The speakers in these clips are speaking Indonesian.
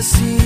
así.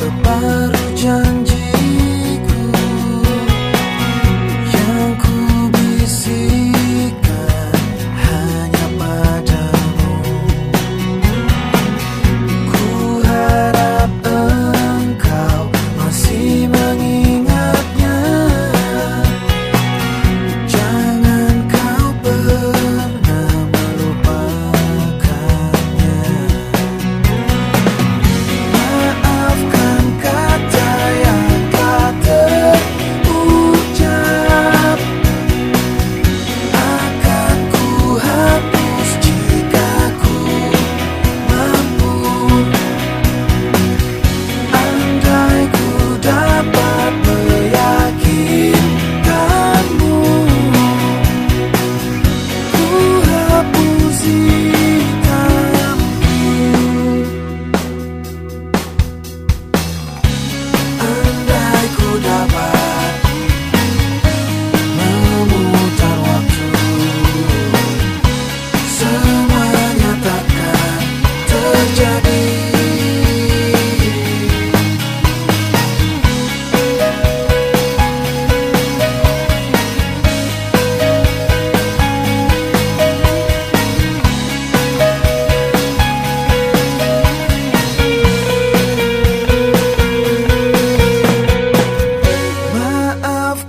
的白鹭渐渐。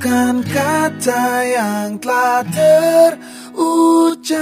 Bukan kata yang telah terucap.